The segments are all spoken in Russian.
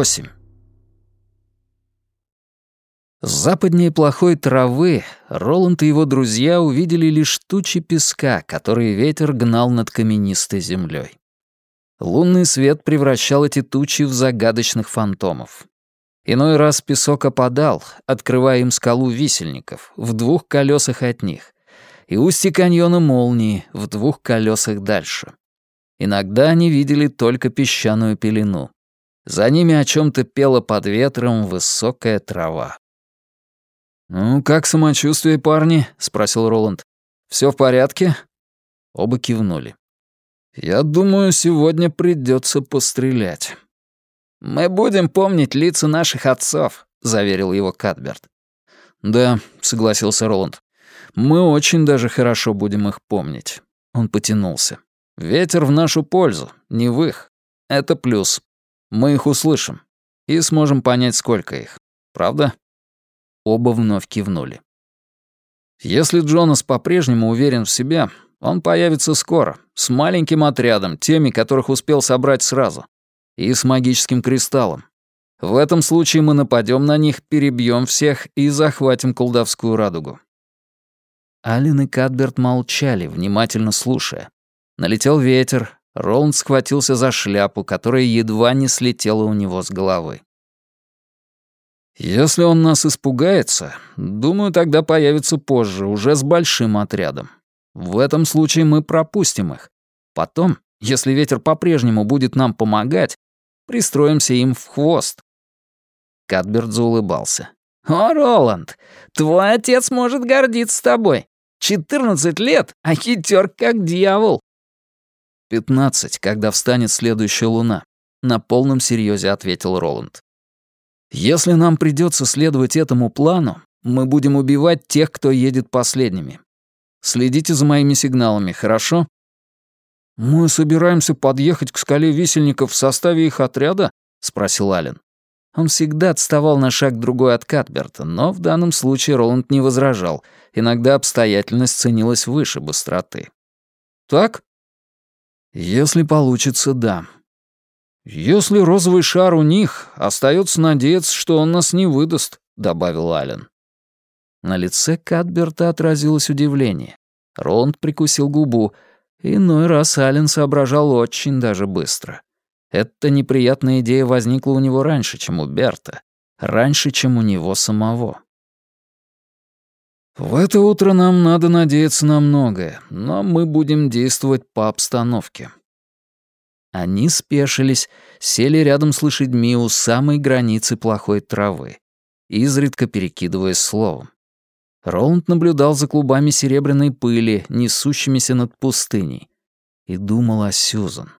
8. С западнее плохой травы Роланд и его друзья увидели лишь тучи песка, которые ветер гнал над каменистой землей. Лунный свет превращал эти тучи в загадочных фантомов. Иной раз песок опадал, открывая им скалу висельников, в двух колесах от них, и устье каньона молнии в двух колесах дальше. Иногда они видели только песчаную пелену. За ними о чем-то пела под ветром высокая трава. «Ну, как самочувствие, парни?» — спросил Роланд. Все в порядке?» Оба кивнули. «Я думаю, сегодня придется пострелять». «Мы будем помнить лица наших отцов», — заверил его Катберт. «Да», — согласился Роланд. «Мы очень даже хорошо будем их помнить». Он потянулся. «Ветер в нашу пользу, не в их. Это плюс. Мы их услышим и сможем понять, сколько их. Правда?» Оба вновь кивнули. «Если Джонас по-прежнему уверен в себе, он появится скоро, с маленьким отрядом, теми, которых успел собрать сразу, и с магическим кристаллом. В этом случае мы нападем на них, перебьем всех и захватим колдовскую радугу». Алин и Кадберт молчали, внимательно слушая. Налетел ветер, Роланд схватился за шляпу, которая едва не слетела у него с головы. «Если он нас испугается, думаю, тогда появится позже, уже с большим отрядом. В этом случае мы пропустим их. Потом, если ветер по-прежнему будет нам помогать, пристроимся им в хвост». Катберт заулыбался. «О, Роланд, твой отец может гордиться тобой. Четырнадцать лет, а хитер как дьявол. «Пятнадцать, когда встанет следующая луна», — на полном серьезе ответил Роланд. «Если нам придется следовать этому плану, мы будем убивать тех, кто едет последними. Следите за моими сигналами, хорошо?» «Мы собираемся подъехать к скале висельников в составе их отряда?» — спросил Ален. Он всегда отставал на шаг другой от Катберта, но в данном случае Роланд не возражал. Иногда обстоятельность ценилась выше быстроты. «Так?» Если получится, да. Если розовый шар у них, остается надеяться, что он нас не выдаст, добавил Ален. На лице Кадберта отразилось удивление. Роланд прикусил губу. Иной раз Ален соображал очень даже быстро. Эта неприятная идея возникла у него раньше, чем у Берта. Раньше, чем у него самого. В это утро нам надо надеяться на многое, но мы будем действовать по обстановке. Они спешились, сели рядом с лошадьми у самой границы плохой травы, изредка перекидываясь словом. Роланд наблюдал за клубами серебряной пыли, несущимися над пустыней, и думал о Сьюзан.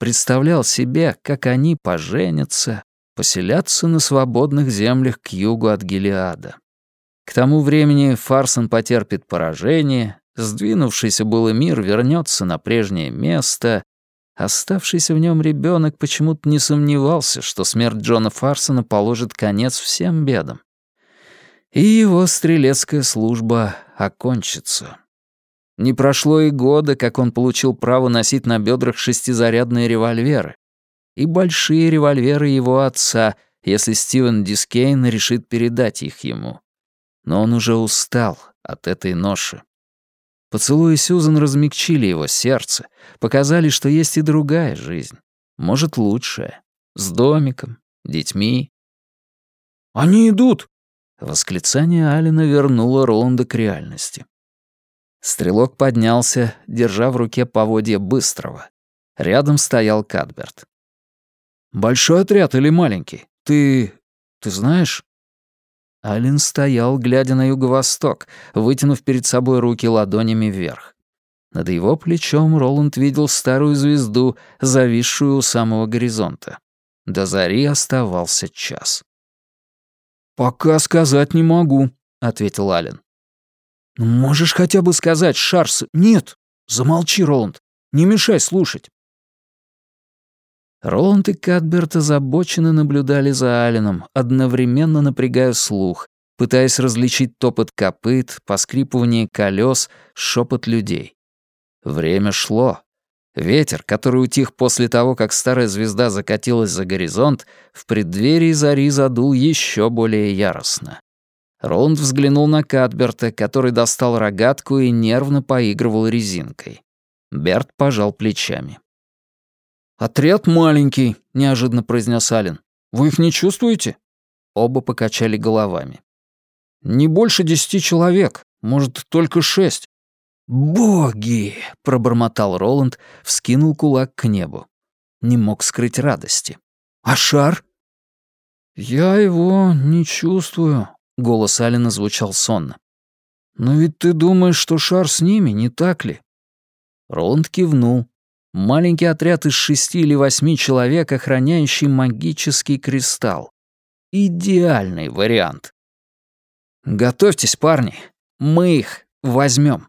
Представлял себе, как они поженятся, поселятся на свободных землях к югу от Гелиада. К тому времени Фарсон потерпит поражение, сдвинувшийся было мир вернется на прежнее место, оставшийся в нем ребенок почему-то не сомневался, что смерть Джона Фарсона положит конец всем бедам. И его стрелецкая служба окончится. Не прошло и года, как он получил право носить на бедрах шестизарядные револьверы. И большие револьверы его отца, если Стивен Дискейн решит передать их ему но он уже устал от этой ноши. Поцелуи Сьюзан размягчили его сердце, показали, что есть и другая жизнь, может, лучшая, с домиком, детьми. «Они идут!» Восклицание Алина вернуло Роланда к реальности. Стрелок поднялся, держа в руке поводья быстрого. Рядом стоял Кадберт. «Большой отряд или маленький? Ты... ты знаешь?» Алин стоял, глядя на юго-восток, вытянув перед собой руки ладонями вверх. Над его плечом Роланд видел старую звезду, зависшую у самого горизонта. До зари оставался час. «Пока сказать не могу», — ответил Ален. «Можешь хотя бы сказать, Шарс...» «Нет! Замолчи, Роланд. Не мешай слушать». Роланд и Кадберт озабоченно наблюдали за Алленом, одновременно напрягая слух, пытаясь различить топот копыт, поскрипывание колес, шепот людей. Время шло. Ветер, который утих после того, как старая звезда закатилась за горизонт, в преддверии зари задул еще более яростно. Роланд взглянул на Катберта, который достал рогатку и нервно поигрывал резинкой. Берт пожал плечами. «Отряд маленький», — неожиданно произнес Ален. «Вы их не чувствуете?» Оба покачали головами. «Не больше десяти человек, может, только шесть». «Боги!» — пробормотал Роланд, вскинул кулак к небу. Не мог скрыть радости. «А шар?» «Я его не чувствую», — голос Алина звучал сонно. «Но ведь ты думаешь, что шар с ними, не так ли?» Роланд кивнул. Маленький отряд из шести или восьми человек, охраняющий магический кристалл. Идеальный вариант. «Готовьтесь, парни. Мы их возьмем.